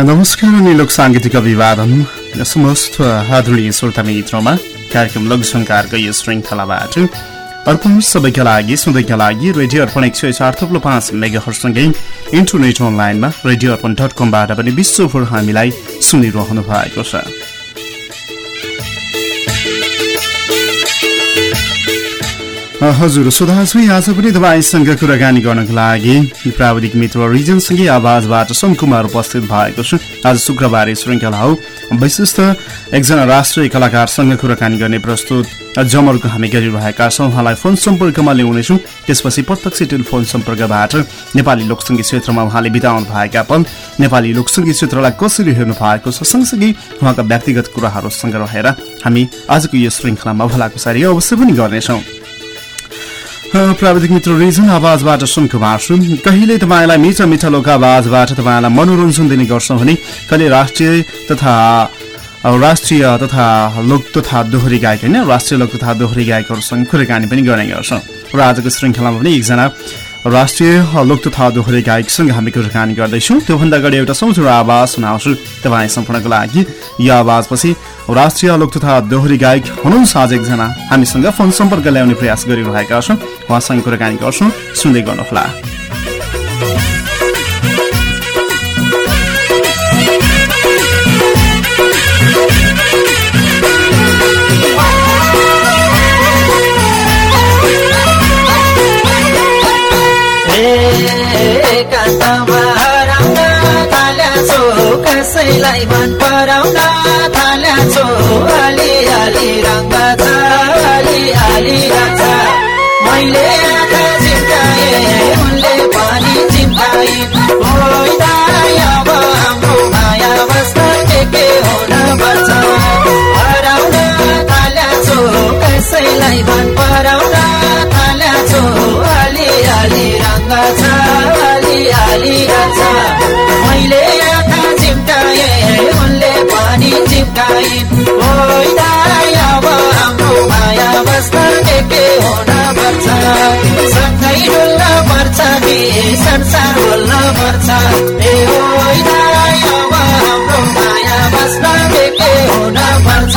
नमस्कार अनि लोक साङ्गीतिक अभिवादन समस्त आदरणीय श्रोता मित्रमा कार्यक्रम लोकसङ्कारको यो श्रृङ्खलाबाट अर्पण सबैका लागि सधैँका लागि रेडियो अर्पण एक सय चार थप्लो पाँच मेगाहरूसँगै इन्टरनेट अनलाइनमा रेडियो अर्पण डट कमबाट पनि विश्वभर हामीलाई सुनिरहनु भएको छ हजुर सुधाजी आज पनि तपाईँसँग कुराकानी गर्नको लागि प्राविधिक मित्र रिजनसँगै आवाजबाट सोमकुमार उपस्थित भएको छु। आज शुक्रबारे श्रृङ्खला हो। विशिष्ट एकजना राष्ट्रिय कलाकारसँग कुराकानी गर्ने प्रस्तुत जमरको हामी गरिरहेका छौँ। उहाँलाई फोन सम्पर्कमा ल्याउनेछौँ। त्यसपछि प्रत्यक्ष टेलिफोन सम्पर्कबाट नेपाली लोकसङ्गीत क्षेत्रमा उहाँले बिताउनु भएका पल नेपाली लोकसङ्गीत क्षेत्रलाई कसरी हेर्नु भएको छ सँगसँगै उहाँका व्यक्तिगत कुराहरूसँग रहेर हामी आजको यो श्रृङ्खलामा भलाकुसारी अवश्य पनि गर्नेछौँ। प्राविधिक मित्र रिजन आवाजबाट सुनकुमार सुन कहिले तपाईँलाई मिठा मिठा लोक आवाजबाट तपाईँलाई मनोरञ्जन दिने गर्छौँ भने कहिले राष्ट्रिय तथा राष्ट्रिय तथा लोक तथा दोहोरी गायक होइन राष्ट्रिय लोक तथा दोहोरी गायकहरूसँग कुराकानी पनि गर्ने गर्छौँ। र आजको श्रृङ्खलामा पनि एकजना राष्ट्रिय लोक तथा दोहोरी गायकसँग हामी कुराकानी गर्दैछौँ। त्योभन्दा अगाडि एउटा समझुरो आवाज सुनाउँछु। तपाईँ सम्पूर्णको लागि यो आवाजपछि राष्ट्रिय लोक तथा दोहोरी गायक हुनुहुन्छ आज एकजना। हामीसँग फोन सम्पर्क ल्याउने प्रयास गरिरहेका छौँ। उहाँसँग कुराकानी गर्छौँ। सुन्दै गर्नुहोला। कसैलाई मन पराउन। छो अलि अलि रङ्ग छ अलि अलि मैले आँखा उनले पनि चिम्काए अब माया बस्न के के हराउन कसैलाई मन अलि अलि रङ्ग छ अलि अलि छ मैले हाम्रो माया के के सँगै डुल्न पर्छ कि संसार बोल्न पर्छ ए होइन हाम्रो माया बस्न के के हुन पर्छ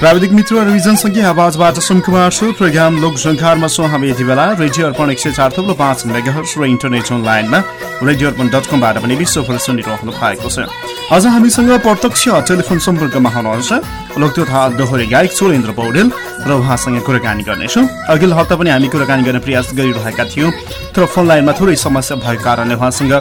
प्राविधिक मित्र रिजनसँगै आवाजबाट सुनकुमार छु। प्रोग्राम लोकसङ्खारमा छौँ हामी यति बेला। रेडियो अर्पण एक सय चार थुप्रो पाँच मेगाहर्स र इन्टरनेट अनलाइनमा रेडियो अर्पण डट कमबाट पनि विश्वभर सुनिरहनु भएको छ। अझ हामीसँग प्रत्यक्ष टेलिफोन सम्पर्कमा हुनुहुन्छ लोक तथा दोहोरी गायक सुरेन्द्र पौडेल र उहाँसँग कुराकानी गर्नेछौँ। अघिल्लो हप्ता पनि हामी कुराकानी गर्ने प्रयास गरिरहेका थियौँ तर फोन लाइनमा थोरै समस्या भएको कारणले उहाँसँग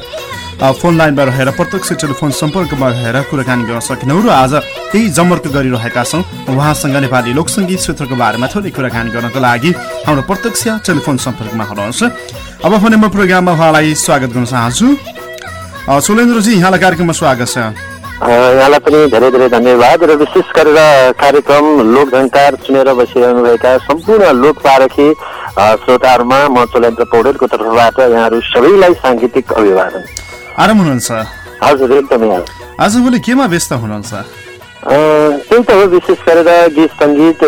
फोन लाइनमा रहेर प्रत्यक्ष टेलिफोन सम्पर्कमा रहेर कुराकानी गर्न सकेनौँ र आज त्यही जमर्क गरिरहेका छौँ। उहाँसँग नेपाली लोकसङ्गीत क्षेत्रको बारेमा थोरै कुराकानी गर्नको लागि हाम्रो प्रत्यक्ष टेलिफोन सम्पर्कमा हुनुहुन्छ। अब भने म प्रोग्राममा उहाँलाई स्वागत गर्न चाहन्छु। सुलेन्द्रजी यहाँलाई कार्यक्रममा स्वागत छ। यहाँलाई पनि धेरै धेरै धन्यवाद र विशेष गरेर कार्यक्रम लोकझङ्कार सुनेर बसिरहनुभएका सम्पूर्ण लोकपारखी श्रोताहरूमा म चोलेन्द्र पौडेलको तर्फबाट यहाँहरू सबैलाई साङ्गीतिक अभिवादन। आराम हुनुहुन्छ? हजुर एकदमै आजभोलि केमा व्यस्त हुनुहुन्छ? त्यही त हो विशेष गरेर गीत सङ्गीत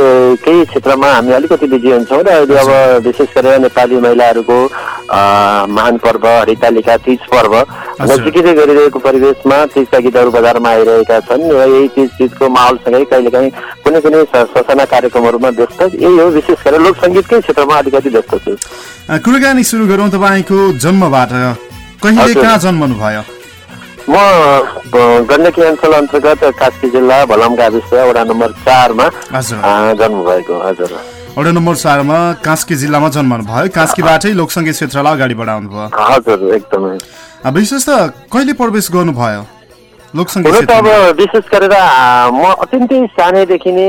केही क्षेत्रमा हामी अलिकति बिजी हुन्छौँ र अहिले अब विशेष गरेर नेपाली महिलाहरूको महान पर्व हरितालिका तिज पर्व नजिकै गरिरहेको परिवेशमा तिजका गीतहरू बजारमा आइरहेका छन् र यही तिज गीतको माहौलसँगै कहिलेकाहीँ कुनै कुनै ससाना कार्यक्रमहरूमा व्यस्त। यही हो विशेष गरेर लोक सङ्गीतकै क्षेत्रमा अलिकति व्यस्त छु। कुराकानी सुरु गरौँ तपाईँको जन्मबाट। कहिले कहाँ जन्मनु भयो? म गण्डकी अञ्चल अन्तर्गत कास्की जिल्ला भलम गाविस वडा नम्बर चारमा जन्म भएको हजुर। वडा नम्बर चारमा कास्की जिल्लामा जन्मनु भयो। कास्कीबाटै लोकसङ्गीत क्षेत्रलाई अगाडि बढाउनु भयो। हजुर एकदमै। विशेष त कहिले प्रवेश गर्नुभयो हुन त अब विशेष गरेर म अत्यन्तै सानैदेखि नै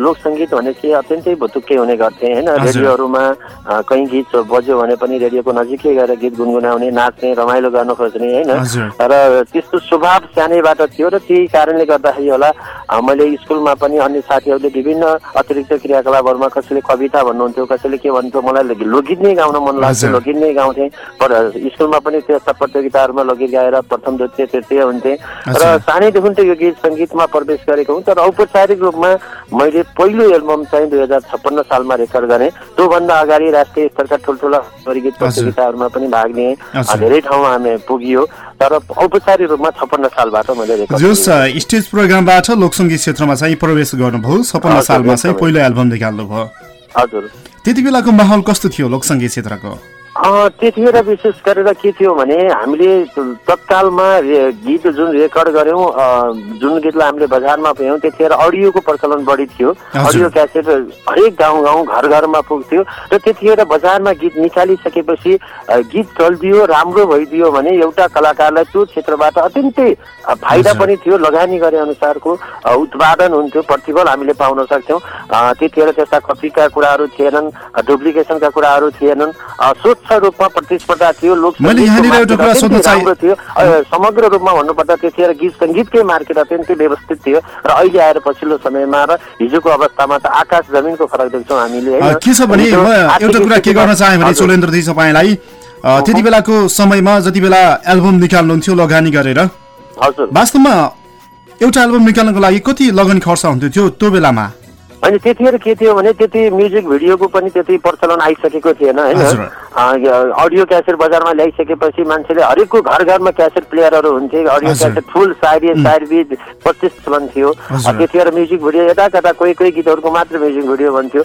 लोक सङ्गीत भनेपछि अत्यन्तै भुतुक्कै हुने गर्थेँ होइन? रेडियोहरूमा कहीँ गीत बज्यो भने पनि रेडियोको नजिकै गएर गीत गुनगुनाउने नाच्ने रमाइलो गर्न खोज्ने होइन? तर त्यस्तो स्वभाव सानैबाट थियो र त्यही कारणले गर्दाखेरि होला मैले स्कुलमा पनि अन्य साथीहरूले विभिन्न अतिरिक्त क्रियाकलापहरूमा कसैले कविता भन्नुहुन्थ्यो कसैले के भन्थ्यो मलाई लोकगीत नै गाउन मन लाग्थ्यो लोकगीत नै गाउँथेँ। स्कुलमा पनि त्यस्ता प्रतियोगिताहरूमा लोकगीत गाएर प्रथम द्वितीय तृतीय हुन्थेँ। र सानैदेखि त यो गीत सङ्गीतमा प्रवेश गरेको हुँ तर औपचारिक रूपमा मैले पहिलो एल्बम चाहिँ दुई हजार छप्पन्न सालमा रेकर्ड गरेँ। त्योभन्दा अगाडि राष्ट्रिय स्तरका ठुल्ठुला गीत प्रतियोगिताहरूमा पनि भाग लिएँ। धेरै ठाउँमा हामी पुगियो तर औपचारिक रूपमा छप्पन्न सालबाट मैले रेकर्ड स्टेज प्रोग्रामबाट लोकसङ्गीत क्षेत्रमा चाहिँ प्रवेश गर्नुभयो। छप्पन्न सालमा चाहिँ पहिलो एल्बम निकाल्नुभयो हजुर। त्यति बेलाको माहौल कस्तो थियो लोकसङ्गीत क्षेत्रको? त्यतिखेर विशेष गरेर के थियो भने हामीले तत्कालमा गीत जुन रेकर्ड गऱ्यौँ जुन गीतलाई हामीले बजारमा पायौँ त्यतिखेर अडियोको प्रचलन बढी थियो। अडियो क्यासेट हरेक गाउँ गाउँ घर घरमा पुग्थ्यो। र त्यतिखेर बजारमा गीत निकालिसकेपछि गीत चलिदियो राम्रो भइदियो भने एउटा कलाकारलाई त्यो क्षेत्रबाट अत्यन्तै फाइदा पनि थियो। लगानी गरे अनुसारको उत्पादन हुन्थ्यो। प्रतिफल हामीले पाउन सक्थ्यौँ। त्यतिखेर त्यस्ता कपीका कुराहरू थिएनन् डुप्लिकेसनका कुराहरू थिएनन्। स्वच्छ रूपमा प्रतिस्पर्धा थियो लोक थियो। समग्र रूपमा भन्नुपर्दा त्यतिखेर गीत सङ्गीतकै मार्केट अत्यन्तै व्यवस्थित थियो। र अहिले आएर पछिल्लो समयमा र हिजोको अवस्थामा त आकाश जमिनको फरक देख्छौँ हामीले के छ भने एउटा कुरा के गर्न चाहे भने चोलेन्द्र तपाईँलाई त्यति बेलाको समयमा जति बेला एल्बम निकाल्नुहुन्थ्यो लगानी गरेर वास्तवमा एउटा एल्बम निकाल्नको लागि कति लगानी खर्च हुन्थ्यो त्यो बेलामा? अनि त्यतिखेर के थियो भने त्यति म्युजिक भिडियोको पनि त्यति प्रचलन आइसकेको थिएन होइन? अडियो क्यासेट बजारमा ल्याइसकेपछि मान्छेले हरेकको घर घरमा क्यासेट प्लेयरहरू हुन्थे अडियो क्यासेट फुल साइरी साइरी पच्चिस भन्थ्यो त्यतिखेर म्युजिक भिडियो यता कता कोही कोही गीतहरूको मात्र म्युजिक भिडियो भन्थ्यो।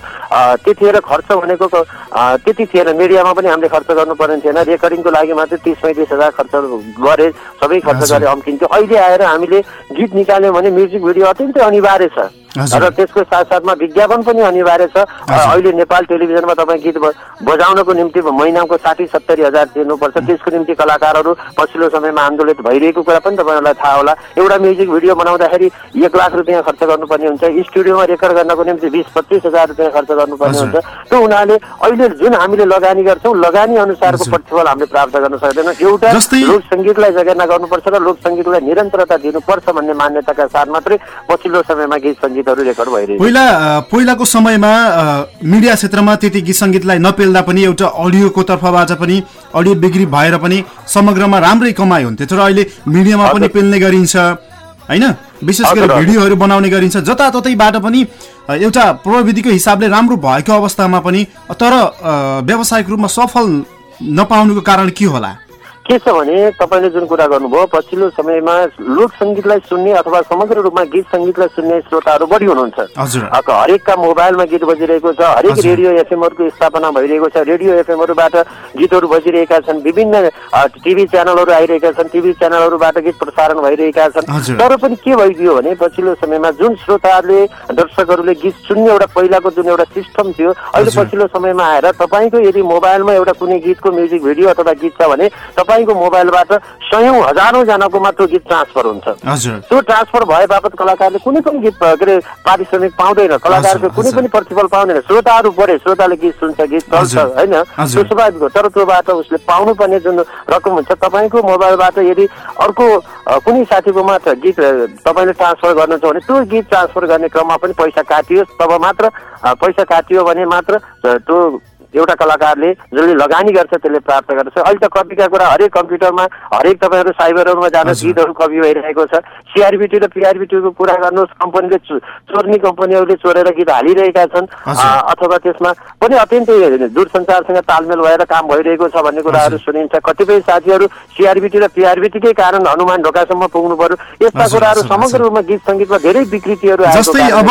त्यतिखेर खर्च भनेको त्यति थिएन। मिडियामा पनि हामीले खर्च गर्नु पर्ने थिएन। रेकर्डिङको लागि मात्रै तिस पैँतिस हजार खर्च गरे सबै खर्च गरे अम्किन्थ्यो। अहिले आएर हामीले गीत निकाल्यौँ भने म्युजिक भिडियो अत्यन्तै अनिवार्य छ। र त्यसको साथसाथमा विज्ञापन पनि अनिवार्य छ। अहिले नेपाल टेलिभिजनमा तपाईँ गीत बजाउनको निम्ति महिनाको साठी सत्तरी हजार तिर्नुपर्छ त्यसको निम्ति कलाकारहरू पछिल्लो समयमा आन्दोलित भइरहेको कुरा पनि तपाईँहरूलाई थाहा होला। एउटा म्युजिक भिडियो बनाउँदाखेरि एक लाख रुपियाँ खर्च गर्नुपर्ने हुन्छ। स्टुडियोमा रेकर्ड गर्नको निम्ति बिस पच्चिस हजार रुपियाँ खर्च गर्नुपर्ने हुन्छ। त्यो हुनाले अहिले जुन हामीले लगानी गर्छौँ लगानी अनुसारको प्रतिफल हामीले प्राप्त गर्न सक्दैनौँ। एउटा लोक सङ्गीतलाई जगेर्ना गर्नुपर्छ र लोक सङ्गीतलाई निरन्तरता दिनुपर्छ भन्ने मान्यताका साथ मात्रै पछिल्लो समयमा गीत सङ्गीतहरू रेकर्ड भइरहेको पहिला पहिलाको समयमा मिडिया क्षेत्रमा त्यति गीत सङ्गीतलाई नपेल्दा पनि एउटा अडियोको तर्फबाट पनि अडियो बिक्री भएर पनि समग्रमा राम्रै कमाइ हुन्थ्यो। तर अहिले मिडियामा पनि पेल्ने गरिन्छ होइन? विशेष गरी भिडियोहरू बनाउने गरिन्छ। जताततैबाट पनि एउटा प्रविधिको हिसाबले राम्रो भएको अवस्थामा पनि तर व्यावसायिक रूपमा सफल नपाउनुको कारण के होला? के छ भने तपाईँले जुन कुरा गर्नुभयो पछिल्लो समयमा लोक सङ्गीतलाई सुन्ने अथवा समग्र रूपमा गीत सङ्गीतलाई सुन्ने श्रोताहरू बढी हुनुहुन्छ हरेकका मोबाइलमा गीत बजिरहेको छ हरेक। रेडियो एफएमहरूको स्थापना भइरहेको छ रेडियो एफएमहरूबाट गीतहरू बजिरहेका छन् विभिन्न टिभी च्यानलहरू आइरहेका छन् टिभी च्यानलहरूबाट गीत प्रसारण भइरहेका छन्। तर पनि के भइदियो भने पछिल्लो समयमा जुन श्रोताहरूले दर्शकहरूले गीत सुन्ने एउटा पहिलाको जुन एउटा सिस्टम थियो अहिले। पछिल्लो समयमा आएर तपाईँको यदि मोबाइलमा एउटा कुनै गीतको म्युजिक भिडियो अथवा गीत छ भने तपाईँको मोबाइलबाट सयौँ हजारौँ मात्र गीत ट्रान्सफर हुन्छ। हजुर। त्यो ट्रान्सफर भए बापत कलाकारले कुनै पनि गीत के अरे पारिश्रमिक पाउँदैन। कलाकारको कुनै। पनि प्रतिफल पाउँदैन। श्रोताहरू बढे श्रोताले गीत सुन्छ गीत चल्छ होइन। त्यो स्वाभाविक हो। तर त्योबाट उसले पाउनुपर्ने जुन रकम हुन्छ तपाईँको मोबाइलबाट यदि अर्को कुनै साथीकोमा गीत तपाईँले ट्रान्सफर गर्नुहुन्छ भने त्यो गीत ट्रान्सफर गर्ने क्रममा पनि पैसा काटियोस्। तब मात्र पैसा काटियो भने मात्र त्यो एउटा कलाकारले जसले लगानी गर्छ त्यसले प्राप्त गर्छ अहिले त कपीका कुरा हरेक कम्प्युटरमा हरेक तपाईँहरू साइबरहरूमा जानु। गीतहरू कपी भइरहेको छ। सिआरबिटी र पिआरबिटीको कुरा गर्नुहोस् कम्पनीले चोर्ने कम्पनीहरूले चोरेर गीत हालिरहेका छन् अथवा त्यसमा पनि अत्यन्तै दूरसञ्चारसँग तालमेल भएर काम भइरहेको छ भन्ने कुराहरू सुनिन्छ। कतिपय साथीहरू सिआरबिटी र पिआरबिटीकै कारण हनुमान ढोकासम्म पुग्नु पर्यो। यस्ता कुराहरू समग्र। रूपमा गीत सङ्गीतमा धेरै विकृतिहरू आएको जस्तै अब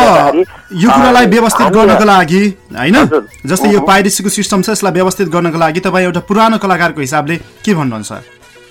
यो कुरालाई व्यवस्थित गर्नको लागि होइन। जस्तै यो पाइरेसीको सिस्टम छ यसलाई व्यवस्थित गर्नको लागि तपाईँ एउटा पुरानो कलाकारको हिसाबले के भन्नुहुन्छ?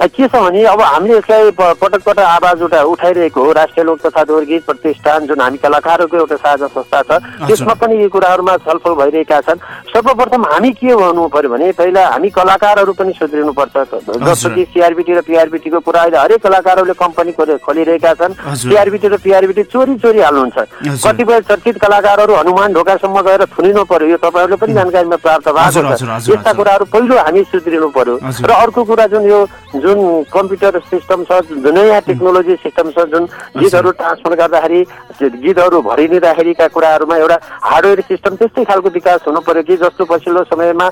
के छ भने अब हामीले यसलाई पटक पटक आवाज उठा उठाइरहेको हो। राष्ट्रिय लोक तथा गीत प्रतिष्ठान जुन हामी कलाकारहरूको एउटा साझा संस्था छ त्यसमा पनि यी कुराहरूमा छलफल भइरहेका छन्। सर्वप्रथम हामी के भन्नु पर्यो भने पहिला हामी कलाकारहरू पनि सुध्रिनुपर्छ। जस्तो कि सिआरबिटी र पिआरबिटीको कुरा अहिले हरेक कलाकारहरूले कम्पनी खोले- खोलिरहेका छन्। सिआरबिटी र पिआरबिटी चोरी चोरी हाल्नुहुन्छ। कतिपय चर्चित कलाकारहरू हनुमान ढोकासम्म गएर थुनिनु पर्यो। यो तपाईँहरूले पनि जानकारीमा प्राप्त भएको छ। यस्ता। कुराहरू पहिलो हामी सुध्रिनु पर्यो। र अर्को कुरा जुन यो जुन कम्प्युटर सिस्टम छ जुन नयाँ टेक्नोलोजी सिस्टम छ जुन गीतहरू ट्रान्सफर गर्दाखेरि गीतहरू भरिदिँदाखेरिका कुराहरूमा एउटा हार्डवेयर सिस्टम त्यस्तै खालको विकास हुनु पर्यो कि जस्तो पछिल्लो समयमा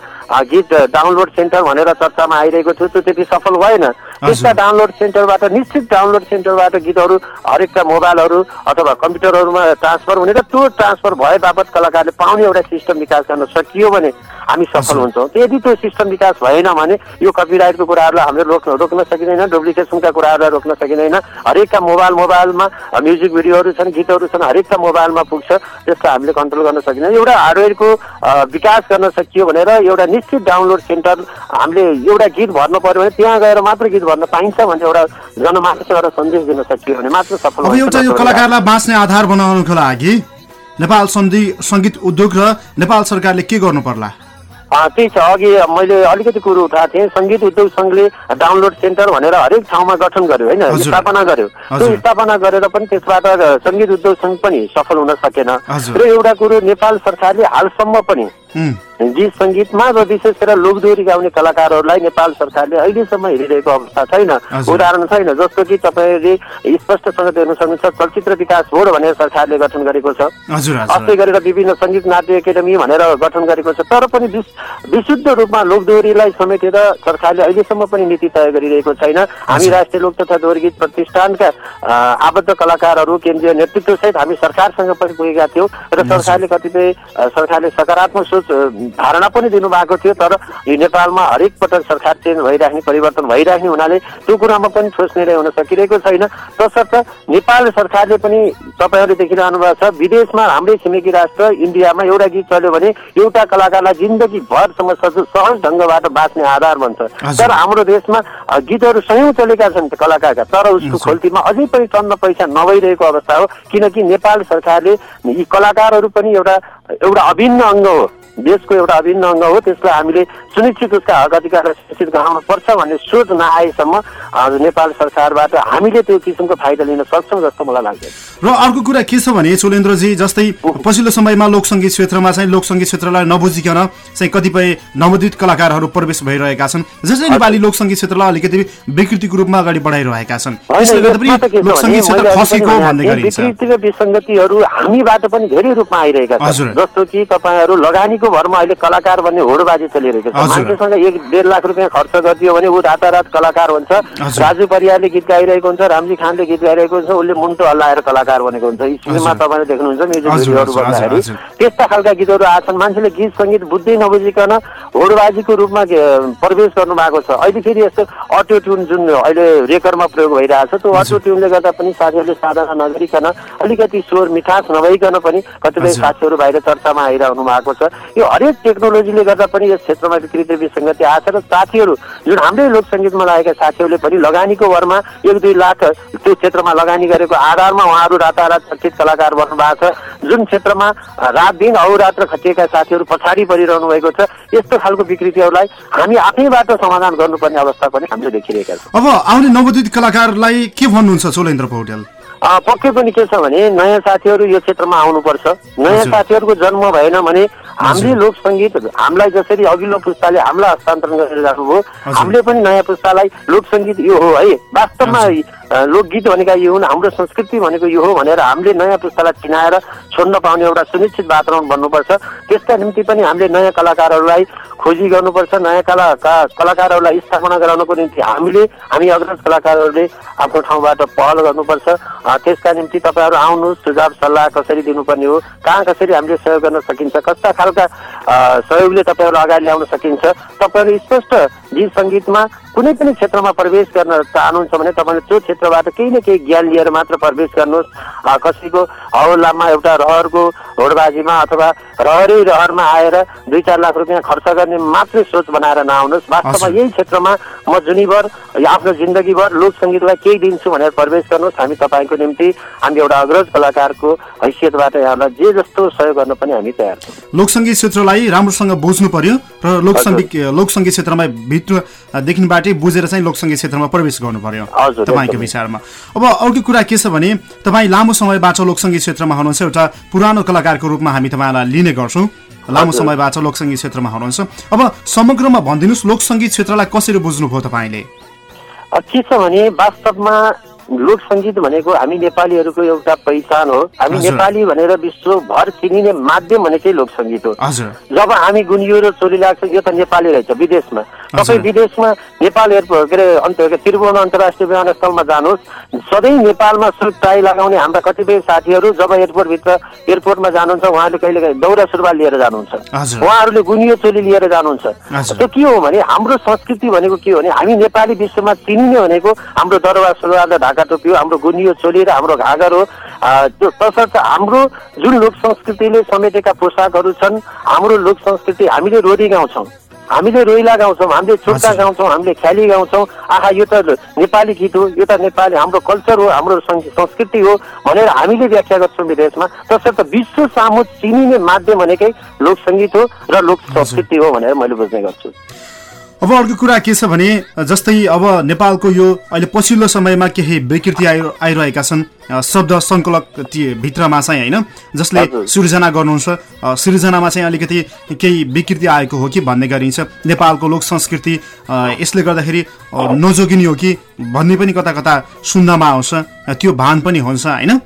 गीत डाउनलोड सेन्टर भनेर चर्चामा आइरहेको थियो त्यो त्यति सफल भएन। त्यस्ता डाउनलोड सेन्टरबाट निश्चित डाउनलोड सेन्टरबाट गीतहरू हरेकका मोबाइलहरू अथवा कम्प्युटरहरूमा ट्रान्सफर हुने र त्यो ट्रान्सफर भए बापत कलाकारले पाउने एउटा सिस्टम विकास गर्न सकियो भने हामी सफल हुन्छौँ। यदि त्यो सिस्टम विकास भएन भने यो कपिराइटको कुराहरूलाई हामीले रोक्न रोक्न सकिँदैन डुप्लिकेसनका कुराहरूलाई रोक्न सकिँदैन। हरेकका मोबाइल मोबाइलमा म्युजिक भिडियोहरू छन् गीतहरू छन् हरेकका मोबाइलमा पुग्छ त्यसलाई हामीले कन्ट्रोल गर्न सकिँदैन। एउटा हार्डवेयरको विकास गर्न सकियो भनेर एउटा निश्चित डाउनलोड सेन्टर हामीले एउटा गीत भर्न पर्यो भने त्यहाँ गएर मात्र गीत भर्न पाइन्छ भन्ने एउटा जनमानसमा एउटा सन्देश दिन सकियो भने मात्र सफल अब एउटा यो कलाकारलाई बाँच्ने आधार बनाउनको लागि नेपाल सन्धि सङ्गीत उद्योग र नेपाल सरकारले के गर्नु पर्ला त्यही छ अघि मैले अलिकति कुरो उठाएको थिएँ सङ्गीत उद्योग सङ्घले डाउनलोड सेन्टर भनेर हरेक ठाउँमा गठन गर्यो होइन। स्थापना गर्यो त्यो। स्थापना गरेर पनि त्यसबाट सङ्गीत उद्योग सङ्घ पनि सफल हुन सकेन। र एउटा कुरो नेपाल सरकारले हालसम्म पनि गीत सङ्गीतमा र विशेष गरेर लोकदोहोरी गाउने कलाकारहरूलाई नेपाल सरकारले अहिलेसम्म हेरिरहेको अवस्था छैन। उदाहरण छैन जस्तो कि तपाईँले स्पष्टसँग देख्न सक्नुहुन्छ चलचित्र विकास बोर्ड भनेर सरकारले गठन गरेको छ। अस्ति गरेर विभिन्न सङ्गीत नाट्य एकाडेमी भनेर गठन गरेको छ तर पनि विश- विशुद्ध रूपमा लोकदोहोरीलाई समेटेर सरकारले अहिलेसम्म पनि नीति तय गरिरहेको छैन। हामी। राष्ट्रिय लोक तथा दोहोरी गीत प्रतिष्ठानका आबद्ध कलाकारहरू केन्द्रीय नेतृत्वसहित हामी सरकारसँग पनि पुगेका थियौँ र सरकारले कतिपय सरकारले सकारात्मक धारणा पनि दिनुभएको थियो तर यो नेपालमा हरेक पटक सरकार चेन्ज भइराख्ने परिवर्तन भइराख्ने हुनाले त्यो कुरामा पनि ठोस निर्णय हुन सकिरहेको छैन तसर्थ नेपाल सरकारले पनि तपाईँहरूले देखिरहनु भएको छ विदेशमा हाम्रै छिमेकी राष्ट्र इन्डियामा एउटा गीत चल्यो भने एउटा कलाकारलाई जिन्दगी भरसम्म सज- सहज ढङ्गबाट बाँच्ने आधार बन्छ हजुर। तर हाम्रो देशमा गीतहरू सयौँ चलेका छन् कलाकारका तर उसको। खोल्तीमा अझै पनि टन्न पैसा नभइरहेको अवस्था हो किनकि नेपाल सरकारले यी कलाकारहरू पनि एउटा एउटा अभिन्न अङ्ग हो देशको एउटा अभिन्न अङ्ग हो त्यसलाई हामीले सुनिश्चित उसका हक अधिकारलाई सुनिश्चित गराउनु पर्छ भन्ने सोच नआएसम्म नेपाल सरकारबाट हामीले त्यो किसिमको फाइदा लिन सक्छौँ जस्तो मलाई लाग्दैन र अर्को कुरा के छ भने चोलेन्द्रजी जस्तै पछिल्लो समयमा लोकसङ्गीत क्षेत्रमा चाहिँ लोकसङ्गीत क्षेत्रलाई नबुझिकन चाहिँ कतिपय नवोदित कलाकारहरू प्रवेश भइरहेका छन्। जसले नेपाली लोकसङ्गीत क्षेत्रलाई अलिकति विकृतिको रूपमा अगाडि बढाइरहेका छन्। विसङ्गतिहरू हामीबाट पनि धेरै रूपमा आइरहेका। छन्। जस्तो कि तपाईँहरू लगानी लगानीको भरमा अहिले कलाकार भन्ने होडबाजी चलिरहेको छ। मान्छेसँग एक डेढ लाख रुपियाँ खर्च गरिदियो भने ऊ रातारात कलाकार हुन्छ। राजु परियारले गीत गाइरहेको हुन्छ रामजी खानले गीत गाइरहेको हुन्छ उसले मुन्टो हल्लाएर कलाकार बनेको हुन्छ। स्क्रिनमा तपाईँले देख्नुहुन्छ म्युजिक भिडियोहरू गर्दाखेरि त्यस्ता खालका गीतहरू आछन् मान्छेले गीत सङ्गीत बुझ्दै नबुझिकन होडबाजीको रूपमा प्रवेश गर्नु भएको छ। अहिले फेरि यस्तो अटो ट्युन जुन अहिले रेकरमा प्रयोग भइरहेको छ त्यो अटो ट्युनले गर्दा पनि साथीहरूले साधना नगरिकन अलिकति स्वर मिठास नभइकन पनि कतिपय साथीहरू बाहिर चर्चामा आइरहनु भएको छ। यो हरेक टेक्नोलोजीले गर्दा पनि यस क्षेत्रमा विकृति विसङ्गति आएको छ र साथीहरू जुन हाम्रै लोक सङ्गीतमा लागेका साथीहरूले पनि लगानीको भरमा एक दुई लाख त्यो क्षेत्रमा लगानी गरेको आधारमा उहाँहरू रातारात चर्चित कलाकार भएको छ। जुन क्षेत्रमा रात दिन अहोरात्र खटिएका साथीहरू पछाडि परिरहनु भएको छ यस्तो खालको विकृतिहरूलाई हामी आफैबाट समाधान गर्नुपर्ने अवस्था पनि हामीले देखिरहेका छौँ। अब आउने नवोदित कलाकारलाई के भन्नुहुन्छ चोलेन्द्र पौडेल पक्कै पनि के छ भने नयाँ साथीहरू यो क्षेत्रमा आउनुपर्छ। नयाँ साथीहरूको जन्म भएन भने हामीले लोक सङ्गीत हामीलाई जसरी अघिल्लो पुस्ताले हामीलाई हस्तान्तरण गरेर जानुभयो हामीले पनि नयाँ पुस्तालाई लोक सङ्गीत यो हो है। वास्तवमा लोकगीत भनेका यो हुन् हाम्रो संस्कृति भनेको यो हो भनेर हामीले नयाँ पुस्तालाई चिनाएर छोड्न पाउने एउटा सुनिश्चित वातावरण बन्नुपर्छ। त्यसका निम्ति पनि हामीले नयाँ कलाकारहरूलाई खोजी गर्नुपर्छ नयाँ कला कलाकारहरूलाई स्थापना गराउनको निम्ति हामीले हामी अग्रज कलाकारहरूले आफ्नो ठाउँबाट पहल गर्नुपर्छ। त्यसका निम्ति तपाईँहरू आउनुहोस् सुझाव सल्लाह कसरी दिनुपर्ने हो कहाँ कसरी हामीले सहयोग गर्न सकिन्छ कस्ता खालका सहयोगले तपाईँहरू अगाडि ल्याउन सकिन्छ। तपाईँहरू स्पष्ट गीत सङ्गीतमा कुनै पनि क्षेत्रमा प्रवेश गर्न चाहनुहुन्छ भने तपाईँले त्यो क्षेत्रबाट केही न केही ज्ञान लिएर मात्र प्रवेश गर्नुहोस्। कसैको हौलामा एउटा रहरको होडबाजीमा अथवा रहरै रहरमा आएर दुई चार लाख रुपियाँ खर्च गर्ने मात्रै सोच बनाएर नआउनुहोस्। वास्तवमा यही क्षेत्रमा म जुनीभर आफ्नो जिन्दगीभर लोक सङ्गीतलाई केही दिन्छु भनेर प्रवेश गर्नुहोस्। हामी तपाईँको निम्ति हामी एउटा अग्रज कलाकारको हैसियतबाट यहाँलाई जे जस्तो सहयोग गर्न पनि हामी तयार छौँ। लोक सङ्गीत क्षेत्रलाई राम्रोसँग बुझ्नु पर्यो र लोक सङ्गीत लोक सङ्गीत क्षेत्रमा भित्रदेखिबाटै बुझेर चाहिँ लोक सङ्गीत क्षेत्रमा प्रवेश गर्नु पर्यो तपाईँको विचारमा। अब अर्को कुरा के छ भने तपाईँ लामो समयबाट लोक सङ्गीत क्षेत्रमा हुनुहुन्छ एउटा पुरानो कलाकारको रूपमा हामी तपाईँलाई लिने गर्छौँ। लामो समयबाट लोक सङ्गीत क्षेत्रमा हुनुहुन्छ। अब समग्रमा भनिदिनुहोस् लोक सङ्गीत क्षेत्रलाई कसरी बुझ्नुभयो तपाईँले? के छ भने वास्तवमा लोक सङ्गीत भनेको हामी नेपालीहरूको एउटा पहिचान हो। हामी नेपाली भनेर विश्वभर चिनिने माध्यम भनेकै लोक सङ्गीत हो जब हामी गुनियो चोली लाग्छ यो त नेपाली रहेछ विदेशमा। तपाईँ विदेशमा नेपाल एयरपोर्ट के अरे अन्त त्रिभुवन अन्तर्राष्ट्रिय विमानस्थलमा जानुहोस्। सधैँ नेपालमा सुट टाई लगाउने हाम्रा कतिपय साथीहरू जब एयरपोर्टभित्र एयरपोर्टमा जानुहुन्छ उहाँहरूले कहिले दौरा सुरुवाल लिएर जानुहुन्छ। उहाँहरूले गुनियो चोली लिएर जानुहुन्छ। त्यो के हो भने हाम्रो संस्कृति भनेको के हो भने हामी नेपाली विश्वमा चिनिने भनेको हाम्रो दरबार सुरुवाल र ढाका टोपी हो हाम्रो गुनियो चोली र हाम्रो घागर हो त्यो तसर्थ हाम्रो जुन लोक संस्कृतिले समेटेका पोसाकहरू छन् हाम्रो लोक संस्कृति हामीले रोरी गाउँछौँ। हामीले रोइला गाउँछौँ हामीले चुट्टा गाउँछौँ हामीले ख्याली गाउँछौँ। आहा यो त नेपाली गीत हो यो त नेपाली हाम्रो कल्चर हो हाम्रो संस्कृति हो भनेर हामीले व्याख्या गर्छौँ विदेशमा। तसर्थ विश्व सामु चिनिने माध्यम भनेकै लोक सङ्गीत हो र लोक संस्कृति हो भनेर मैले बुझ्ने गर्छु। अब अर्को कुरा के छ भने जस्तै अब नेपालको यो अहिले पछिल्लो समयमा केही विकृति आइ आइरहेका छन् शब्द सङ्कलक भित्रमा चाहिँ होइन जसले सृजना गर्नुहुन्छ। सृजनामा चाहिँ अलिकति केही विकृति आएको हो कि भन्ने गरिन्छ। नेपालको लोक संस्कृति यसले गर्दाखेरि नजोगिने हो कि भन्ने पनि कता कता सुन्नमा आउँछ त्यो भान पनि हुन्छ होइन?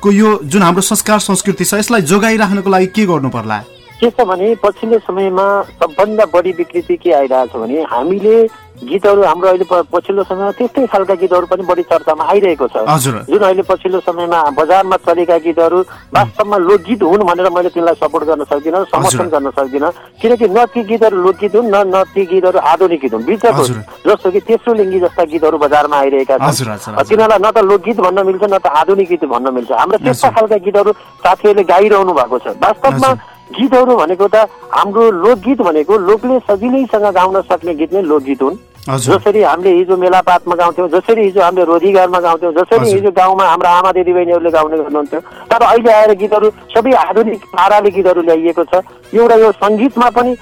को यो जुन हाम्रो संस्कार संस्कृति छ यसलाई जोगाइराख्नको लागि के गर्नु पर्ला के छ भने पछिल्लो समयमा सबभन्दा बढी विकृति के आइरहेको छ भने हामीले गीतहरू हाम्रो अहिले पछिल्लो समयमा त्यस्तै खालका गीतहरू पनि बढी चर्चामा आइरहेको छ। जुन अहिले पछिल्लो समयमा बजारमा चलेका गीतहरू वास्तवमा लोकगीत हुन् भनेर मैले तिनलाई सपोर्ट गर्न सक्दिनँ समर्थन गर्न सक्दिनँ। किनकि न ती गीतहरू लोकगीत हुन् न न ती गीतहरू आधुनिक गीत हुन्। बिचको जस्तो कि तेस्रो लिङ्गी जस्ता गीतहरू बजारमा आइरहेका छन्। तिनीहरूलाई न त लोकगीत भन्न मिल्छ न त आधुनिक गीत भन्न मिल्छ। हाम्रो त्यस्ता खालका गीतहरू साथीहरूले गाइरहनु भएको छ। वास्तवमा गीतहरू भनेको त हाम्रो लोकगीत भनेको लोकले सजिलैसँग गाउन सक्ने गीत नै लोकगीत हुन्। जसरी हामीले हिजो मेलापातमा गाउँथ्यौँ जसरी हिजो हामीले रोजीगारमा गाउँथ्यौँ जसरी हिजो गाउँमा हाम्रा आमा दिदीबहिनीहरूले गाउने गर्नुहुन्थ्यो। तर अहिले आएर गीतहरू सबै आधुनिक पाराले गीतहरू ल्याइएको छ। एउटा यो सङ्गीतमा पनि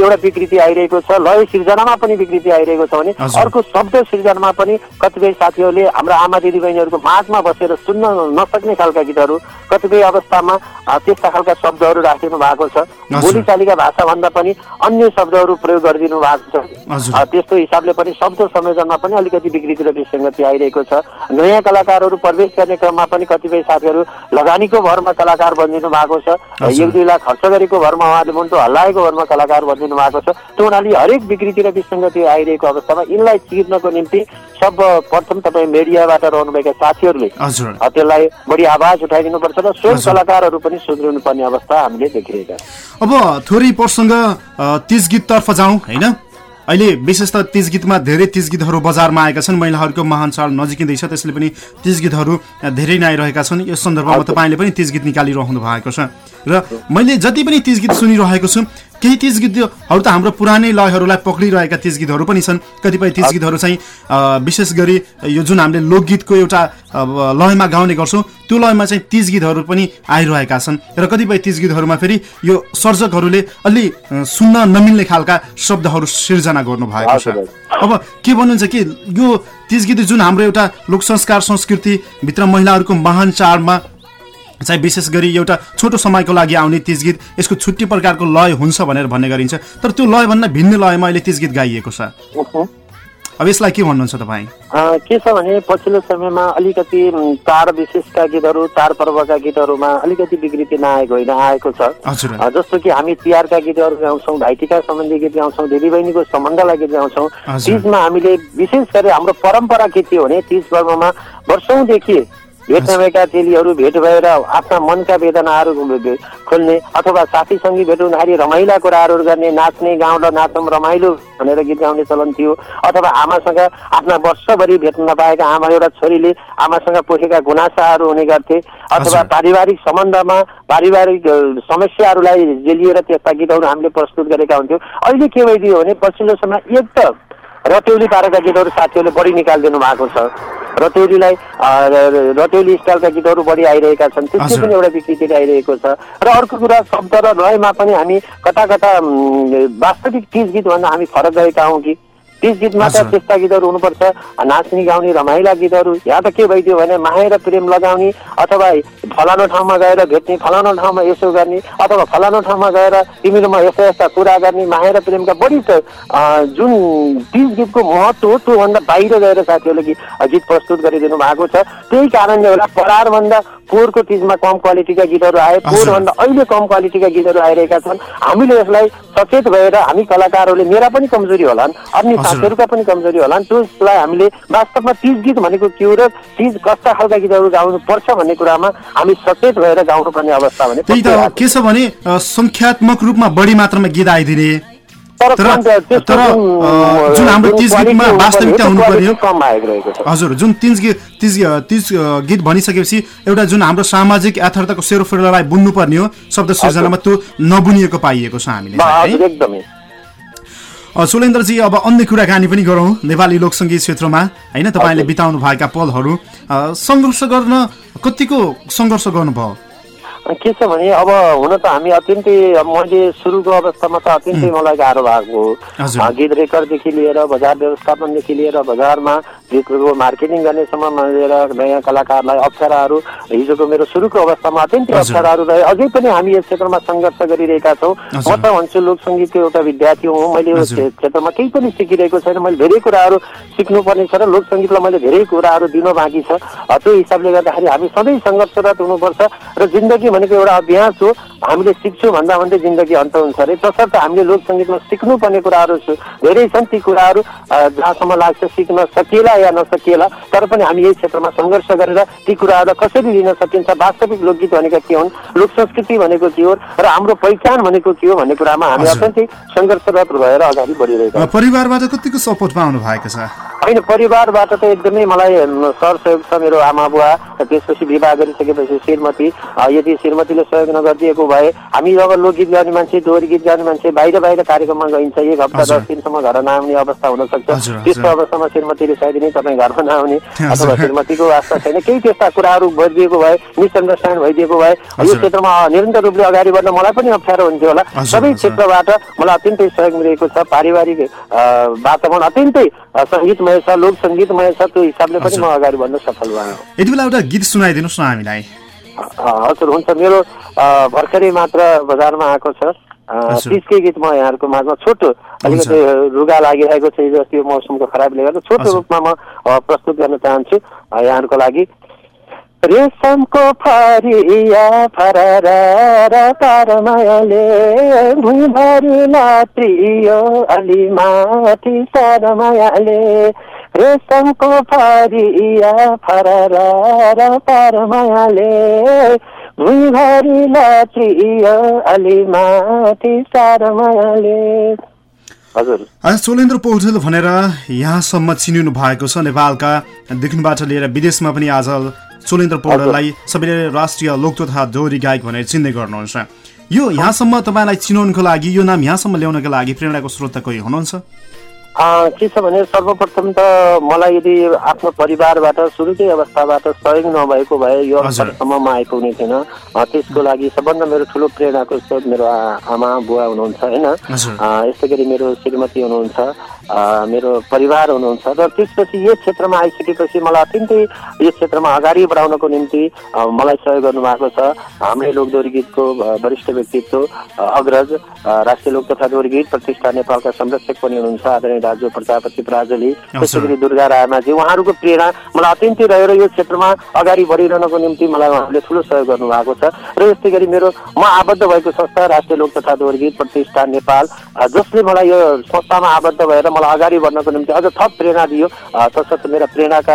एउटा विकृति आइरहेको छ लय सिर्जनामा पनि विकृति आइरहेको छ भने अर्को शब्द सिर्जनामा पनि कतिपय साथीहरूले हाम्रा आमा दिदीबहिनीहरूको माझमा बसेर सुन्न नसक्ने खालका गीतहरू कतिपय अवस्थामा त्यस्ता खालका शब्दहरू राखिदिनु भएको छ। बोलीचालीका भाषाभन्दा पनि अन्य शब्दहरू प्रयोग गरिदिनु भएको छ। त्यस्तो हिसाबले पनि शब्द संयोजनमा पनि अलिकति विकृति र विसङ्गति आइरहेको छ। नयाँ कलाकारहरू प्रवेश गर्ने क्रममा पनि कतिपय साथीहरू लगानीको भरमा कलाकार बनिदिनु भएको छ। एक दुई लाख खर्च गरेको भरमा उहाँले मुन्टो हल्लाएको भरमा कलाकार भनिदिनु भएको छ। त्यो हुनाले हरेक विकृति र विसङ्गति आइरहेको अवस्थामा यिनलाई चिर्नको निम्ति सर्वप्रथम तपाईँ मिडियाबाट रहनुभएका साथीहरूले त्यसलाई बढी आवाज उठाइदिनुपर्छ र स्वयं कलाकारहरू पनि सुध्रिनु पर्ने अवस्था हामीले देखिरहेका अब थोरै प्रसङ्ग तिज गीततर्फ जाउँ होइन? अहिले विशेष त तिज गीतमा धेरै तिज गीतहरू बजारमा आएका छन्। महिलाहरूको महान चाड नजिकिँदैछ। त्यसले पनि तिज गीतहरू धेरै नै आइरहेका छन्। यस सन्दर्भमा तपाईँले पनि तिज गीत निकालिरहनु भएको छ। र मैले जति पनि तिज गीत सुनिरहेको छु केही तिज गीतहरू त हाम्रो पुरानै लयहरूलाई पक्रिरहेका तिज गीतहरू पनि छन्। कतिपय तिज गीतहरू चाहिँ विशेष गरी यो जुन हामीले लोकगीतको एउटा लयमा गाउने गर्छौँ त्यो लयमा चाहिँ तिज गीतहरू पनि आइरहेका छन्। र कतिपय तिज गीतहरूमा फेरि यो सर्जकहरूले अलि सुन्न नमिल्ने खालका शब्दहरू सिर्जना गर्नुभएको छ। अब के भन्नुहुन्छ कि यो तिज गीत जुन हाम्रो एउटा लोक संस्कार संस्कृतिभित्र महिलाहरूको महान चाडमा चाहिँ विशेष गरी एउटा छोटो समयको लागि आउने तिज गीत यसको छुट्टी प्रकारको लय हुन्छ भनेर भन्ने गरिन्छ। तर त्यो लयभन्दा भिन्न लयमा अहिले तिज गीत गाइएको छ। अब यसलाई के भन्नुहुन्छ तपाईँ? के छ भने पछिल्लो समयमा अलिकति चाड विशेषका गीतहरू चाडपर्वका गीतहरूमा अलिकति विकृति नआएको होइन आएको छ। जस्तो कि हामी तिहारका गीतहरू गाउँछौँ भाइटिका सम्बन्धी गीत गाउँछौँ दिदीबहिनीको सम्बन्धलाई गीत गाउँछौँ। तिजमा हामीले विशेष गरी हाम्रो परम्परा के थियो भने तिज पर्वमा वर्षौँदेखि भेट नभएका चेलीहरू भेट भएर आफ्ना मनका वेदनाहरू खोल्ने अथवा साथीसँगै भेट हुँदाखेरि रमाइला कुराहरू गर्ने नाच्ने गाउँलाई नाचौँ रमाइलो भनेर गीत गाउने चलन थियो। अथवा आमासँग आफ्ना वर्षभरि भेट्न नपाएका आमा एउटा छोरीले आमासँग पोखेका गुनासाहरू हुने गर्थे। अथवा पारिवारिक सम्बन्धमा पारिवारिक समस्याहरूलाई जेलिएर त्यस्ता गीतहरू हामीले प्रस्तुत गरेका हुन्थ्यौँ। अहिले के भइदियो भने पछिल्लो समय एक त रटौली पारेका गीतहरू साथीहरूले बढी निकालिदिनु भएको छ। रतौलीलाई रतौली स्टाइलका गीतहरू बढी आइरहेका छन्। त्यसले पनि एउटा विकृति आइरहेको छ। र अर्को कुरा शब्द र लयमा पनि हामी कता कता वास्तविक तिज गीतभन्दा हामी फरक गएका हौँ कि? तिस गीतमा त त्यस्ता गीतहरू हुनुपर्छ। नाच्ने गाउने रमाइला गीतहरू। यहाँ त के भइदियो भने माया र प्रेम लगाउने अथवा फलानु ठाउँमा गएर भेट्ने फलानु ठाउँमा यसो गर्ने अथवा फलानु ठाउँमा गएर तिमीहरूमा यस्ता यस्ता कुरा गर्ने माया र प्रेमका बढी जुन तिज गीतको महत्व हो त्योभन्दा बाहिर गएर साथीहरूले गीत प्रस्तुत गरिदिनु भएको छ। त्यही कारणले होला परारभन्दा पोहोरको चिजमा कम क्वालिटीका गीतहरू आए पोहोरभन्दा अहिले कम क्वालिटीका गीतहरू आइरहेका छन्। हामीले यसलाई सचेत भएर हामी कलाकारहरूले मेरा पनि कमजोरी होलान् अन्य साथीहरूका पनि कमजोरी होलान् त्यसलाई हामीले वास्तवमा तिज गीत भनेको के हो र तिज कस्ता खालका गीतहरू गाउनु पर्छ भन्ने कुरामा हामी सचेत भएर गाउनुपर्ने अवस्था भने के छ भने सङ्ख्यात्मक रूपमा बढी मात्रामा गीत आइदिने तर जुन हाम्रो तिज गीतमा वास्तविकता हुनुपर्ने हजुर जुन तिज गीत तिज तिज गीत भनिसकेपछि एउटा जुन हाम्रो सामाजिक यथार्थको सेरोफेरोलाई बुन्नुपर्ने हो शब्द सृजनामा त्यो नबुनिएको पाइएको छ हामीले। सुलेन्द्रजी अब अन्य कुराकानी पनि गरौँ नेपाली लोकसङ्गीत क्षेत्रमा होइन? तपाईँले बिताउनु भएका पलहरू। सङ्घर्ष गर्न कतिको सङ्घर्ष गर्नुभयो? के छ भने अब हुन त हामी अत्यन्तै मैले सुरुको अवस्थामा त अत्यन्तै मलाई गाह्रो भएको हो। गीत रेकर्डदेखि लिएर बजार व्यवस्थापनदेखि लिएर बजारमा गीतको मार्केटिङ गर्नेसम्म लिएर नयाँ कलाकारलाई अप्ठ्याराहरू हिजोको मेरो सुरुको अवस्थामा अत्यन्तै अप्ठ्याराहरू रहे। अझै पनि हामी यस क्षेत्रमा सङ्घर्ष गरिरहेका छौँ। म त भन्छु लोक सङ्गीतको एउटा विद्यार्थी हुँ। मैले यो क्षेत्रमा केही पनि सिकिरहेको छैन। मैले धेरै कुराहरू सिक्नुपर्ने छ र लोक सङ्गीतलाई मैले धेरै कुराहरू दिन बाँकी छ त्यो हिसाबले गर्दाखेरि हामी सधैँ सङ्घर्षरत हुनुपर्छ र जिन्दगी भनेको एउटा अभ्यास हो। हामीले सिक्छौँ भन्दा भन्दै जिन्दगी अन्त हुन्छ अरे। तसर्थ हामीले लोक सङ्गीतमा सिक्नुपर्ने कुराहरू धेरै छन् ती कुराहरू जहाँसम्म लाग्छ सिक्न सकिएला या नसकिएला तर पनि हामी यही क्षेत्रमा सङ्घर्ष गरेर ती कुराहरूलाई कसरी लिन सकिन्छ वास्तविक लोकगीत भनेका के हुन् लोक संस्कृति भनेको के हो र हाम्रो पहिचान भनेको के हो भन्ने कुरामा हामी अत्यन्तै सङ्घर्षरत भएर अगाडि बढिरहेका परिवारबाट कतिको सपोर्ट पाउनु भएको छ? होइन परिवारबाट त एकदमै मलाई सर सहयोग छ मेरो आमा बुवा त्यसपछि विवाह गरिसकेपछि श्रीमती यदि श्रीमतीले सहयोग नगरिदिएको भए हामी अब लोकगीत गाउने मान्छे दोहोरी गीत गाउने मान्छे बाहिर बाहिर कार्यक्रममा गइन्छ एक हप्ता दस दिनसम्म घर नआउने अवस्था हुनसक्छ त्यस्तो अवस्थामा श्रीमतीले सायद नै तपाईँ घरमा नआउने अथवा श्रीमतीको वास्ता छैन। केही त्यस्ता कुराहरू भइदिएको भए मिसअन्डरस्ट्यान्ड भइदिएको भए यो क्षेत्रमा निरन्तर रूपले अगाडि बढ्न मलाई पनि अप्ठ्यारो हुन्थ्यो होला। सबै क्षेत्रबाट मलाई अत्यन्तै सहयोग मिलेको छ। पारिवारिक वातावरण अत्यन्तै सङ्गीतमय छ लोक सङ्गीतमय छ। त्यो हिसाबले पनि म अगाडि बढ्न सफल भएँ। यति बेला एउटा गीत सुनाइदिनुहोस् न हामीलाई। हजुर हुन्छ। मेरो भर्खरै मात्र बजारमा आएको छ। तिजकै गीत म यहाँहरूको माझमा छोटो अलिकति रुगा लागिरहेको छ हिजो अस्ति मौसमको खराबले गर्दा छोटो रूपमा म प्रस्तुत गर्न चाहन्छु यहाँहरूको लागि। रेशमको फरिया फररा भुइँभरि लात्रियो अलि माथि सार मायाले रेशमको फरिया फररा तार मायाले भुइँभरि लात्रियो अलि माथि सार मायाले हजुर चोलेन्द्र पौडेल भनेर यहाँसम्म चिनिनु भएको छ नेपालका देखिनबाट लिएर विदेशमा पनि आज चोलेन्द्र पौडेललाई सबैले राष्ट्रिय लोक तथा दोहोरी गायक भनेर चिन्ने गर्नुहुन्छ। यो यहाँसम्म तपाईँलाई चिनाउनुको लागि यो नाम यहाँसम्म ल्याउनको लागि प्रेरणाको स्रोत कोही हुनुहुन्छ? के छ भने सर्वप्रथम त मलाई यदि आफ्नो परिवारबाट सुरुकै अवस्थाबाट सहयोग नभएको भए यो अवस्थासम्म आइपुग्ने थिएन त्यसको लागि सबभन्दा मेरो ठुलो प्रेरणाको स्रोत मेरो आमा बुवा हुनुहुन्छ होइन? यस्तै गरी मेरो श्रीमती हुनुहुन्छ। मेरो परिवार हुनुहुन्छ। र त्यसपछि यो क्षेत्रमा आइसकेपछि मलाई अत्यन्तै यो क्षेत्रमा अगाडि बढाउनको निम्ति मलाई सहयोग गर्नुभएको छ। हाम्रै लोकदोरी गीतको वरिष्ठ व्यक्तित्व अग्रज राष्ट्रिय लोक तथा दोहोरी गीत प्रतिष्ठा नेपालका संरक्षक पनि हुनुहुन्छ। आदरणीय राजु प्रजापति प्राजली त्यसै गरी दुर्गा रायमाझी उहाँहरूको प्रेरणा मलाई अत्यन्तै रहेर यो क्षेत्रमा अगाडि बढिरहनको निम्ति मलाई उहाँहरूले ठुलो सहयोग गर्नुभएको छ। र यस्तै गरी मेरो म आबद्ध भएको संस्था राष्ट्रिय लोक तथा दोहोरी गीत प्रतिष्ठान नेपाल जसले मलाई यो संस्थामा आबद्ध भएर मलाई अगाडि बढ्नको निम्ति अझ थप प्रेरणा दियो। तसर्थ मेरा प्रेरणाका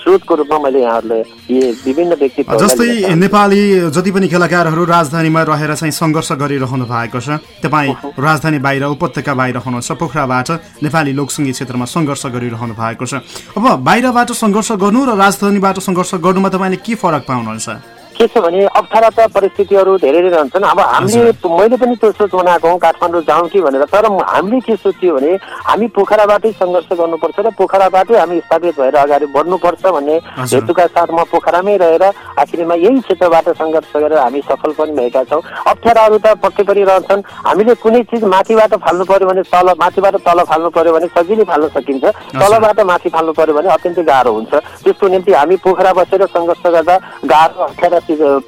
स्रोतको रूपमा मैले यहाँहरूले यी विभिन्न व्यक्ति जस्तै नेपाली जति पनि कलाकारहरू राजधानीमा रहेर चाहिँ सङ्घर्ष गरिरहनु भएको छ तपाईँ राजधानी बाहिर उपत्यका बाहिर हुनुहुन्छ पोखराबाट नेपाली लोकसङ्गीत क्षेत्रमा सङ्घर्ष गरिरहनु भएको छ। अब बाहिरबाट सङ्घर्ष गर्नु र राजधानीबाट सङ्घर्ष गर्नुमा तपाईँले के फरक पाउनुहुन्छ? के छ भने अप्ठ्यारा त परिस्थितिहरू धेरै नै रहन्छन् अब हामीले मैले पनि त्यो सोच बनाएको हौँ काठमाडौँ जाउँ कि भनेर। तर हामीले के सोच्यो भने हामी पोखराबाटै सङ्घर्ष गर्नुपर्छ र पोखराबाटै हामी स्थापित भएर अगाडि बढ्नुपर्छ भन्ने हेतुका साथ म पोखरामै रहेर आखिरमा यही क्षेत्रबाट सङ्घर्ष गरेर हामी सफल पनि भएका छौँ। अप्ठ्याराहरू त पक्कै पनि रहन्छन्। हामीले कुनै चिज माथिबाट फाल्नु पर्यो भने तल माथिबाट तल फाल्नु पर्यो भने सजिलै फाल्न सकिन्छ। तलबाट माथि फाल्नु पर्यो भने अत्यन्तै गाह्रो हुन्छ। त्यसको निम्ति हामी पोखरा बसेर सङ्घर्ष गर्दा गाह्रो अप्ठ्यारा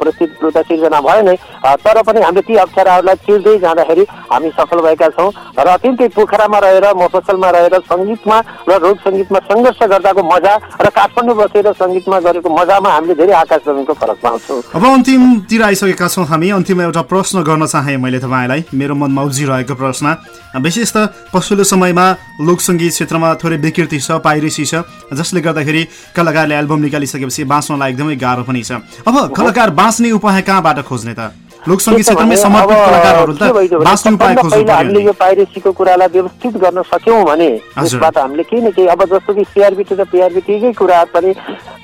परिस्थिति सिर्जना भयो नै तर पनि हामीले ती अप्ठ्याराहरूलाई चिर्दै जाँदाखेरि हामी सफल भएका छौँ। र अत्यन्तै पोखरामा रहेर मफसलमा रहेर सङ्गीतमा र रोग सङ्गीतमा सङ्घर्ष गर्दाको मजा र काठमाडौँ बसेर सङ्गीतमा गरेको मजामा हामीले धेरै आकाश जमिनको फरक पाउँछौँ। अब अन्तिमतिर आइसकेका छौँ हामी। अन्तिममा एउटा प्रश्न गर्न चाहेँ मैले तपाईँलाई। मेरो मनमा उब्जिरहेको प्रश्न विशेष त पछिल्लो समयमा लोकसङ्गीत क्षेत्रमा थोरै विकृति छ पाइरेसी छ जसले गर्दाखेरि कलाकारले एल्बम निकालिसकेपछि बाँच्नलाई एकदमै गाह्रो पनि छ। अब कलाकार बाँच्ने उपाय कहाँबाट खोज्ने त? लोकसङ्गीत क्षेत्रमै समर्पित कलाकारहरू त बाँच्ने उपाय खोज्नु हामीले यो पाइरेसीको कुरालाई व्यवस्थित गर्न सक्यौँ भने यसबाट हामीले केही न केही अब जस्तो कि सिआरबिटी र पिआरबिटीकै कुरा पनि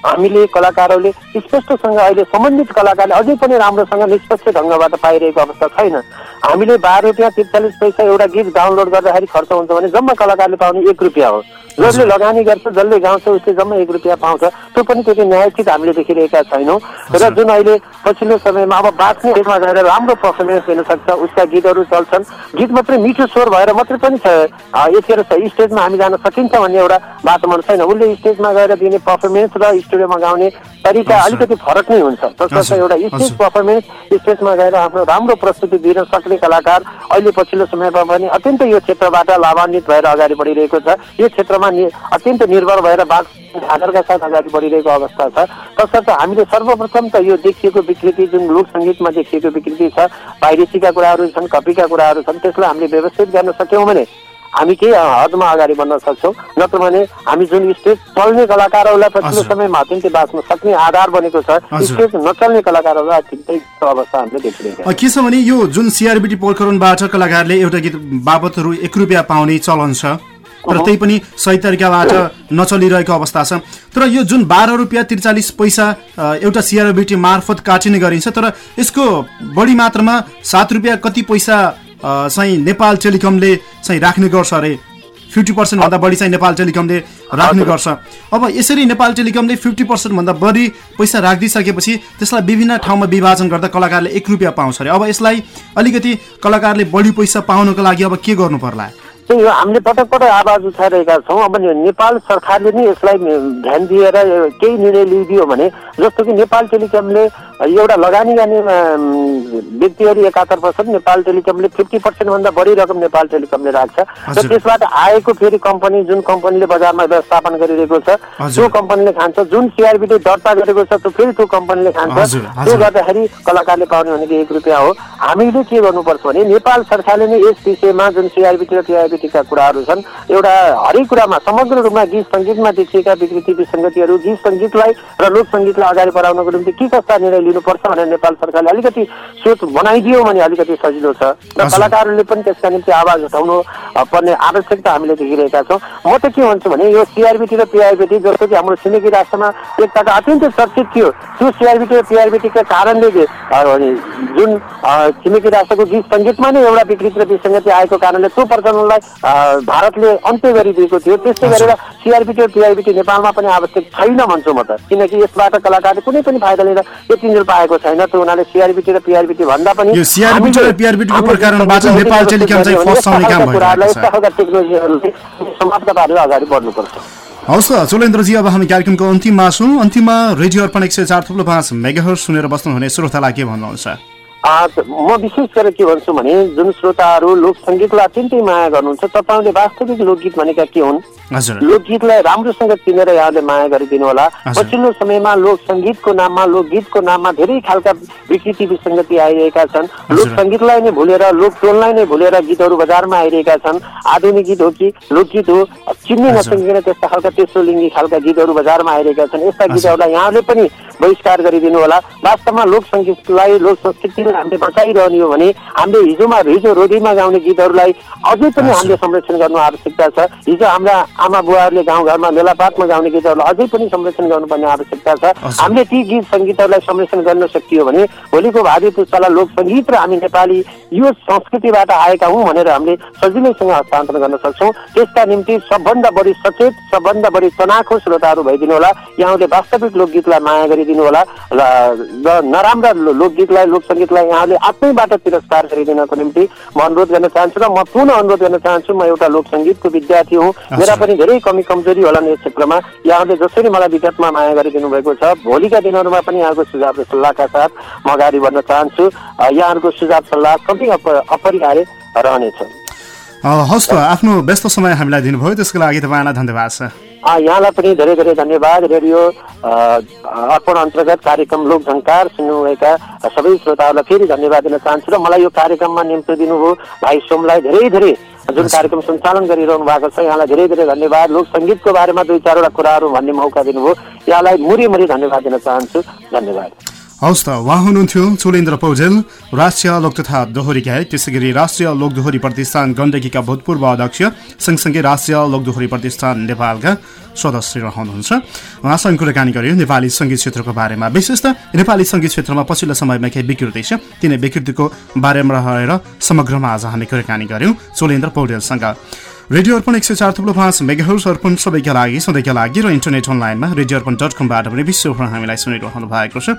हामीले कलाकारहरूले स्पष्टसँग अहिले सम्बन्धित कलाकारले अझै पनि राम्रोसँग निष्पक्ष ढङ्गबाट पाइरहेको अवस्था छैन। हामीले बाह्र रुपियाँ त्रिचालिस पैसा एउटा गीत डाउनलोड गर्दाखेरि खर्च हुन्छ भने जम्मा कलाकारले पाउने एक रुपियाँ हो। जसले लगानी गर्छ जसले गाउँछ उसले जम्मा एक रुपियाँ पाउँछ। त्यो पनि त्यति न्यायचित हामीले देखिरहेका छैनौँ। र जुन अहिले पछिल्लो समयमा अब बाँच्ने गएर राम्रो पर्फर्मेन्स दिन सक्छ उसका गीतहरू चल्छन्। गीत मात्रै मिठो स्वर भएर मात्रै पनि छ। यतिखेर स्टेजमा हामी जान सकिन्छ भन्ने एउटा वातावरण छैन। उसले स्टेजमा गएर दिने पर्फर्मेन्स र स्टुडियोमा गाउने तरिका अलिकति फरक नै हुन्छ। तसर्थ एउटा स्टेज पर्फर्मेन्स स्टेजमा गएर आफ्नो राम्रो प्रस्तुति दिन सक्ने कलाकार अहिले पछिल्लो समयमा पनि अत्यन्तै यो क्षेत्रबाट लाभान्वित भएर अगाडि बढिरहेको छ। यो क्षेत्रमा अत्यन्त निर्भर भएर बाघ आधारका साथ अगाडि बढिरहेको अवस्था छ। तसर्थ हामीले सर्वप्रथम त यो देखिएको विकृति जुन लोक सङ्गीतमा देखिएको विकृति छ पाइरेसीका कुराहरू छन् कपीका कुराहरू छन् त्यसलाई हामीले व्यवस्थित गर्न सक्यौँ भने हामी केही हदमा अगाडि बढ्न सक्छौँ। नत्र भने हामी जुन स्टेज चल्ने कलाकारहरूलाई पछिल्लो समयमा अत्यन्तै बाँच्न सक्ने आधार बनेको छ स्टेज नचल्ने कलाकारहरूलाई अत्यन्तै अवस्था हामीले देखिरहेको के छ भने यो जुन सिआरबिटी पोखरणबाट कलाकारले एउटा गीत बाबतहरू एक रुपियाँ पाउने चलन छ? तर त्यही पनि सही तरिकाबाट नचलिरहेको अवस्था छ। तर यो जुन बाह्र रुपियाँ त्रिचालिस पैसा एउटा सिआरबिटी मार्फत काटिने गरिन्छ तर यसको बढी मात्रामा सात रुपियाँ कति पैसा चाहिँ नेपाल टेलिकमले चाहिँ राख्ने गर्छ अरे? फिफ्टी पर्सेन्टभन्दा बढी चाहिँ नेपाल टेलिकमले राख्ने गर्छ। अब यसरी नेपाल टेलिकमले फिफ्टी पर्सेन्टभन्दा बढी पैसा राखिदिइसकेपछि त्यसलाई विभिन्न ठाउँमा विभाजन गर्दा कलाकारले एक रुपियाँ पाउँछ अरे। अब यसलाई अलिकति कलाकारले बढी पैसा पाउनको लागि अब के गर्नु पर्ला त्यही हो हामीले पटक पटक आवाज उठाइरहेका छौँ। अब नेपाल सरकारले नै यसलाई ध्यान दिएर केही निर्णय लिइदियो भने जस्तो कि नेपाल टेलिकमले एउटा लगानी गर्ने व्यक्तिहरू एकात्तर पर्सेन्ट नेपाल टेलिकमले फिफ्टी पर्सेन्टभन्दा बढी रकम नेपाल टेलिकमले राख्छ। र त्यसबाट आएको फेरि कम्पनी जुन कम्पनीले बजारमा व्यवस्थापन गरिरहेको छ त्यो कम्पनीले खान्छ। जुन सिआरबिटी दर्ता गरेको छ त्यो फेरि त्यो कम्पनीले खान्छ। त्यो गर्दाखेरि कलाकारले पाउने भनेको एक रुपियाँ हो। हामीले के गर्नुपर्छ भने नेपाल सरकारले नै यस विषयमा जुन सिआरबिटी र टिआरबिटीका कुराहरू छन् एउटा हरेक कुरामा समग्र रूपमा गीत सङ्गीतमा देखिएका विकृति विसङ्गतिहरू गीत सङ्गीतलाई र लोक सङ्गीतलाई अगाडि बढाउनको निम्ति के कस्ता निर्णय लिनुपर्छ भनेर नेपाल सरकारले अलिकति सोच बनाइदियो भने अलिकति सजिलो छ। र कलाकारहरूले पनि त्यसका निम्ति आवाज उठाउनु पर्ने आवश्यकता हामीले देखिरहेका छौँ। म त के भन्छु भने यो सिआरबिटी र पिआरबिटी जस्तो कि हाम्रो छिमेकी राष्ट्रमा एकपल्ट अत्यन्तै चर्चित थियो। त्यो सिआरबिटी र पिआरबिटीका कारणले जुन छिमेकी राष्ट्रको गीत सङ्गीतमा नै एउटा विकृति र विसङ्गति आएको कारणले त्यो प्रचलनलाई भारतले अन्त्य गरिदिएको थियो। त्यस्तै गरेर सिआरबिटी र पिआरबिटी नेपालमा पनि आवश्यक छैन भन्छु म त। किनकि यसबाट कलाकारले कुनै पनि फाइदा लिएर यति पाएको छैन त्यो हुनाले सिआरबिटी र पिआरबिटी भन्दा पनि यस्ता खालका टेक्नोलोजीहरूले समाप्त पारेर अगाडि बढ्नुपर्छ। हवस् त चोलेन्द्रजी अब हामी कार्यक्रमको अन्तिममा छौँ। अन्तिममा रेडियो अर्पण एक सय चार थुप्रो पाँच मेगाहर सुनेर बस्नुहुने श्रोतालाई के भन्नुहुन्छ? म विशेष गरेर के भन्छु भने जुन श्रोताहरू लोक सङ्गीतलाई अत्यन्तै माया गर्नुहुन्छ तपाईँहरूले वास्तविक लोकगीत भनेका के हुन्? लोकगीतलाई राम्रोसँग चिनेर यहाँले माया गरिदिनु होला। पछिल्लो समयमा लोक सङ्गीतको नाममा लोकगीतको नाममा धेरै खालका विकृति विसङ्गति आइरहेका छन्। लोक सङ्गीतलाई नै भुलेर लोक टोललाई नै भुलेर गीतहरू बजारमा आइरहेका छन्। आधुनिक गीत हो कि लोकगीत हो चिन्ने नसकिकन त्यस्ता खालका तेस्रो लिङ्गी खालका गीतहरू बजारमा आइरहेका छन्। यस्ता गीतहरूलाई यहाँले पनि बहिष्कार गरिदिनु होला। वास्तवमा लोक सङ्गीतलाई लोक संस्कृतिलाई हामीले बचाइरहने हो भने हामीले हिजोमा हिजो रोडीमा गाउने गीतहरूलाई अझै पनि हामीले संरक्षण गर्नु आवश्यकता छ। हिजो हाम्रा आमा बुवाहरूले गाउँघरमा मेलापातमा गाउने गीतहरूलाई अझै पनि संरक्षण गर्नुपर्ने आवश्यकता छ। हामीले ती गीत सङ्गीतहरूलाई संरक्षण गर्न सकियो भने भोलिको भावी पुस्तालाई लोक सङ्गीत र हामी नेपाली यो संस्कृतिबाट आएका हौँ भनेर हामीले सजिलैसँग हस्तान्तरण गर्न सक्छौँ। त्यसका निम्ति सबभन्दा बढी सचेत सबभन्दा बढी तनाखो श्रोताहरू भइदिनु होला। यहाँले वास्तविक लोकगीतलाई माया गरिदिनु होला र नराम्रा लोकगीतलाई लोकसङ्गीतलाई यहाँले आफ्नैबाट तिरस्कार गरिदिनको निम्ति म अनुरोध गर्न चाहन्छु र म पुनः अनुरोध गर्न चाहन्छु म एउटा लोकसङ्गीतको विद्यार्थी हुँ। मेरा पनि धेरै कमी कमजोरी होला यस क्षेत्रमा। यहाँले जसरी मलाई विगतमा माया गरिदिनु भएको छ भोलिका दिनहरूमा पनि यहाँको सुझाव र सल्लाहका साथ म अगाडि बढ्न चाहन्छु। यहाँहरूको सुझाव सल्लाह कति अपरिहार्य रहनेछ। हस् त आफ्नो व्यस्त समय हामीलाई दिनुभयो त्यसको लागि तपाईँलाई धन्यवाद छ यहाँलाई पनि धेरै धेरै धन्यवाद रेडियो अर्पण अन्तर्गत कार्यक्रम लोकझङ्कार सुन्नुभएका सबै श्रोताहरूलाई फेरि धन्यवाद दिन चाहन्छु र मलाई यो कार्यक्रममा निम्ति दिनुभयो भाइ सोमलाई धेरै धेरै जुन कार्यक्रम सञ्चालन गरिरहनु भएको छ यहाँलाई धेरै धेरै धन्यवाद लोक सङ्गीतको बारेमा दुई चारवटा कुराहरू भन्ने मौका दिनुभयो यहाँलाई मुरी मुरी धन्यवाद दिन चाहन्छु धन्यवाद हवस् त उहाँ हुनुहुन्थ्यो। चोलेन्द्र पौडेल राष्ट्रिय लोक तथा दोहोरी गायक त्यसै गरी राष्ट्रिय लोक दोहोरी प्रतिष्ठान गण्डकीका भूतपूर्व अध्यक्ष सँगसँगै राष्ट्रिय लोक दोहोरी प्रतिष्ठान नेपालका सदस्य रहनुहुन्छ। उहाँसँग कुराकानी गर्यो नेपाली सङ्गीत क्षेत्रको बारेमा। विशेष त नेपाली सङ्गीत क्षेत्रमा पछिल्लो समयमा केही विकृति छ तिनै विकृतिको बारेमा रहेर समग्रमा आज हामी कुराकानी गऱ्यौँ चोलेन्द्र पौडेलसँग। रेडियो अर्पण एक सय चार थुप्रो पाँच मेगाहरस अर्पण सबैका लागि सधैँका लागि र इन्टरनेट अनलाइनमा रेडियो अर्पण डट कमबाट पनि विश्वभर हामीलाई सुनिरहनु भएको छ।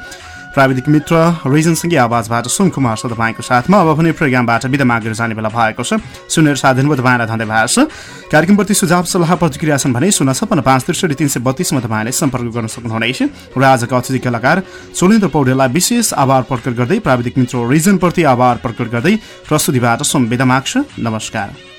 प्राविधिक मित्र रिजनसँगै आवाजबाट सुन कुमार छ तपाईँको साथमा। अब पनि प्रोग्रामबाट बिदा मागेर जाने बेला भएको छ। सुनेर साथ तपाईँलाई धन्यवाद छ। कार्यक्रमप्रति सुझाव सल्लाह प्रतिक्रिया छन् भने शून्य छपन्न पाँच त्रिसठी तिन सय बत्तिसमा तपाईँले सम्पर्क गर्न सक्नुहुनेछ। र आजको अतिथि कलाकार सोलेन्द्र पौडेललाई विशेष आभार प्रकट गर्दै प्राविधिक मित्र रिजनप्रति आभार प्रकट गर्दै प्रस्तुतिबाट सुन बिदा माग्छ। नमस्कार।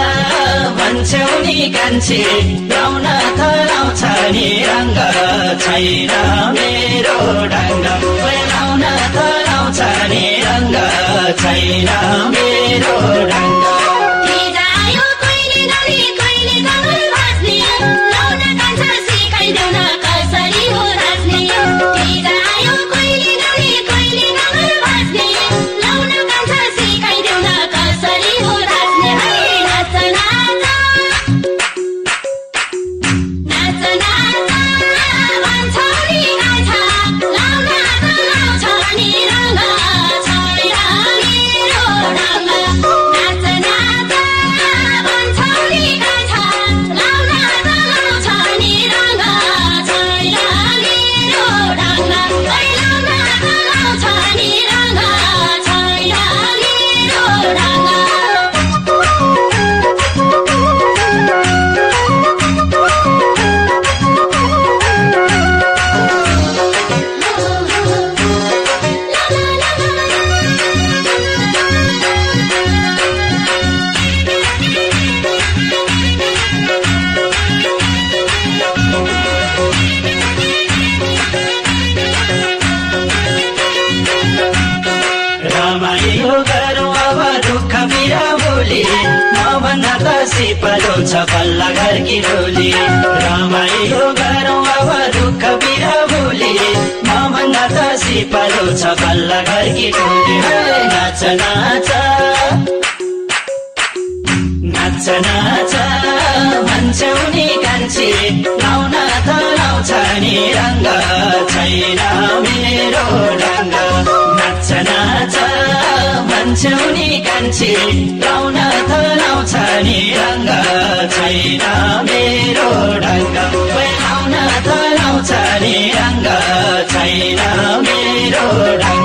भन्छौ नि कान्छे लाउँछ नि रङ्ग छैन मेरो ढङ्ग। लाउन त लाउँछ नि रङ्ग छैन मेरो ढङ्ग। पालो छ बल्ल घरकी टोली नाच नाच। नाच नाच। भन्छौ नि कान्छे लाउन त लाउँछ नि रङ्ग। छैन मेरो रङ्ग नाच नाच। भन्छौ नि कान्छे लाउन त लाउँछ नि रङ्ग। छैन मेरो ढङ्ग। लाउन त लाउँछ नि रङ्ग। छैन over.